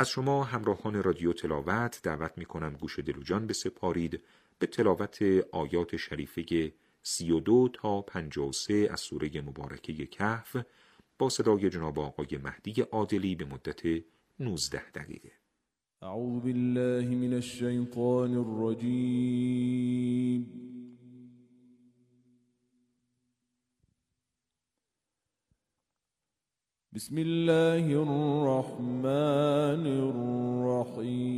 از شما همراهان رادیو تلاوت دعوت می کنم گوش دلوجان بسپارید به تلاوت آیات شریفه 32 تا 53 از سوره مبارکه کهف با صدای جناب آقای مهدی عادلی به مدت 19 دقیقه. اعوذ بالله من الشیطان الرجیم. بسم الله الرحمن الرحيم.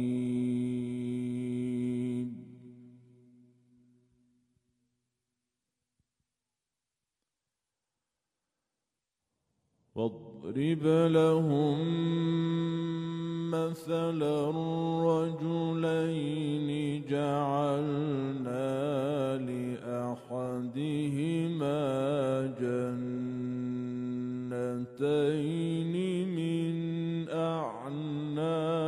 واضرب لهم مثل الرجلين جعلنا لأحدهما جنتين من أعناب.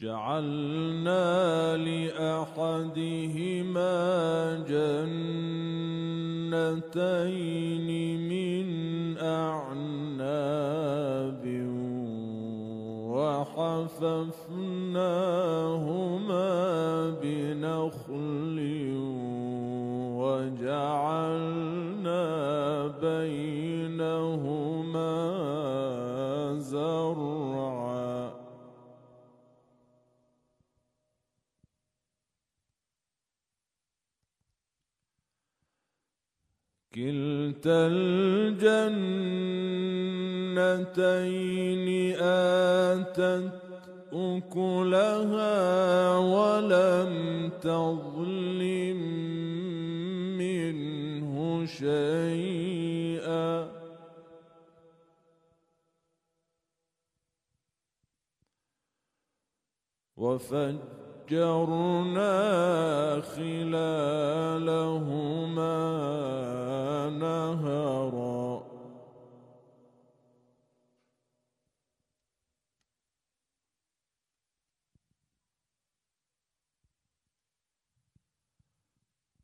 جعلنا لأحدهما جنتين من وحففناهما بنخل وجعلنا بينهما زرعا. كلتا الجنتين آتت أكلها ولم تظلم منه شيئا. وفجرنا خلالهما نهرا.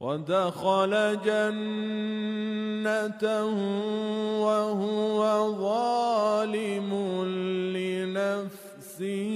ودخل جنته وهو ظالم لنفسه.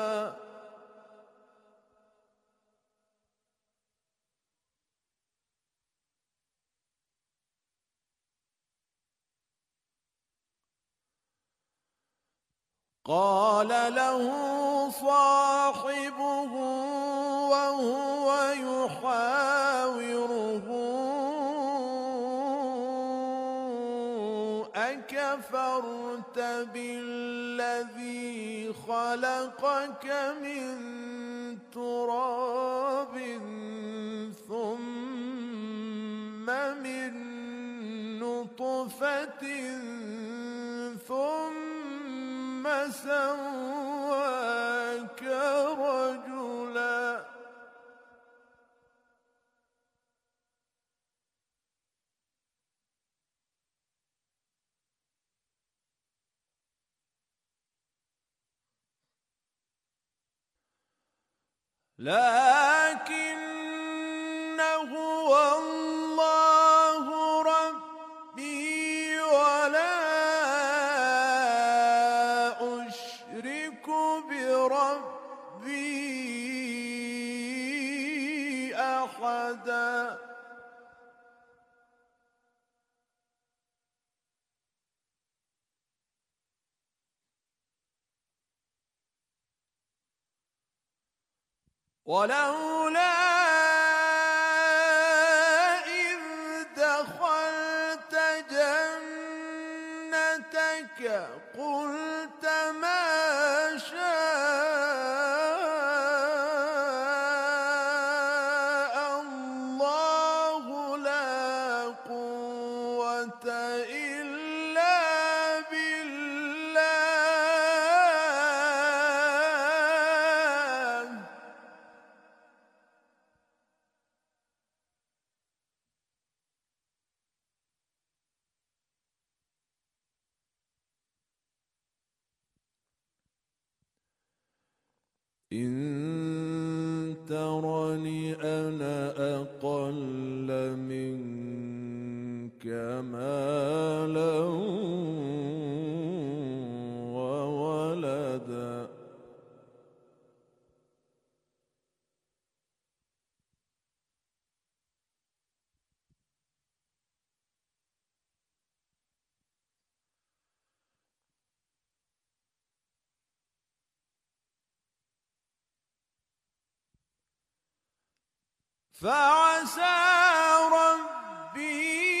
قال له صاحبه وهو يحاوره أكفرت بالذي خلقك من La ولو أقل منك مالا. فعسى ربي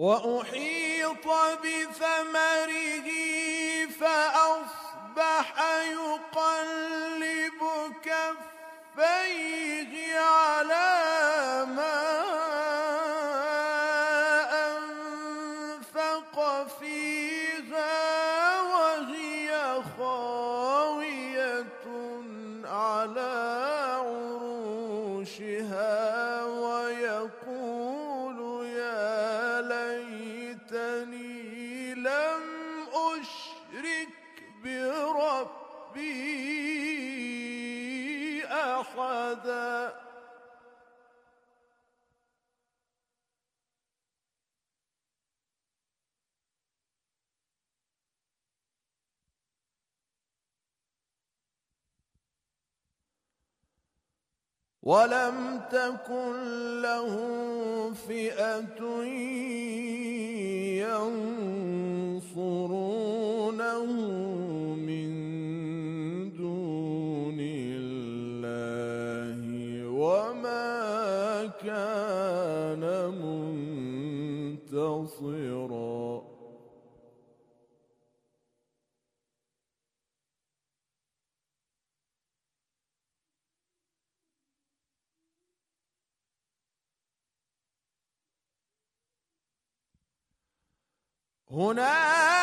وأحيط بثمره ولم تكن له فئة ينصر هناك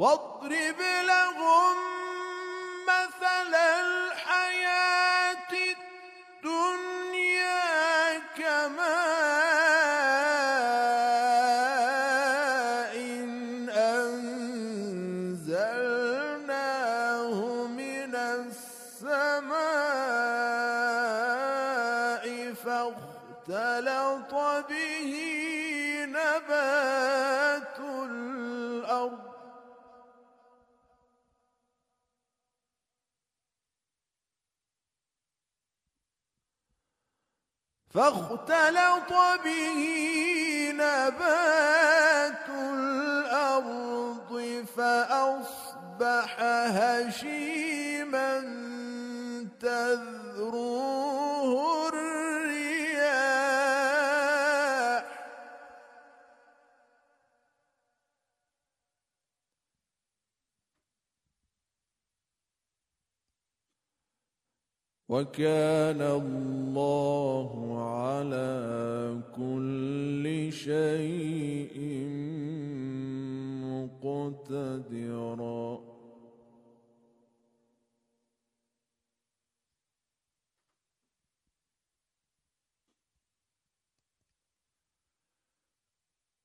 واضرب لهم مثلا فاختلط به نبات الأرض فأصبح هشيما تذكر وكان الله على كل شيء مقتدرا.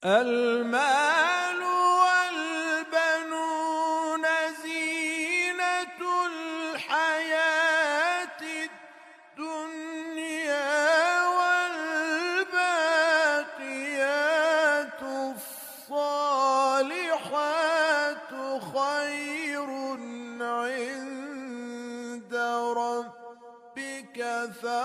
المال فَأَ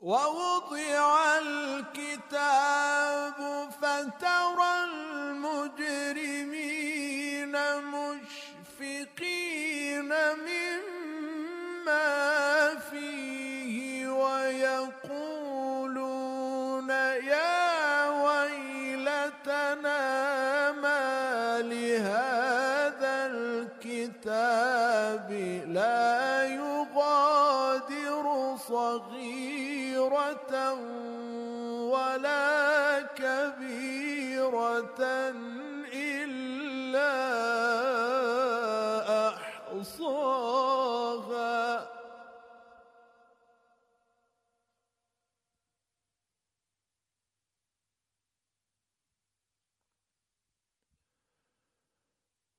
ووضع الكتاب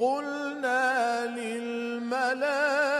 قلنا للملائكة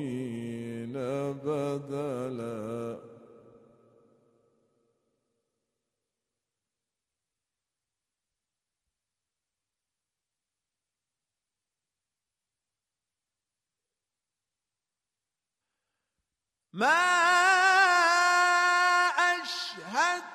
بدلا ما أشهدتهم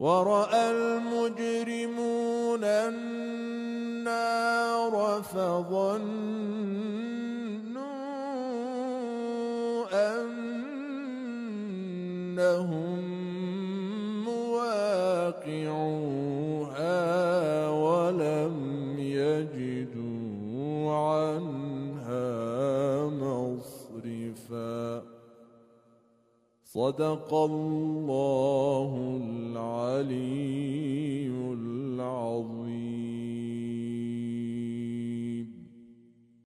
ورأى المجرمون النار فظنوا أنهم مواقعوها ولم يجدوا عنها مصرفا. صدق الله عليم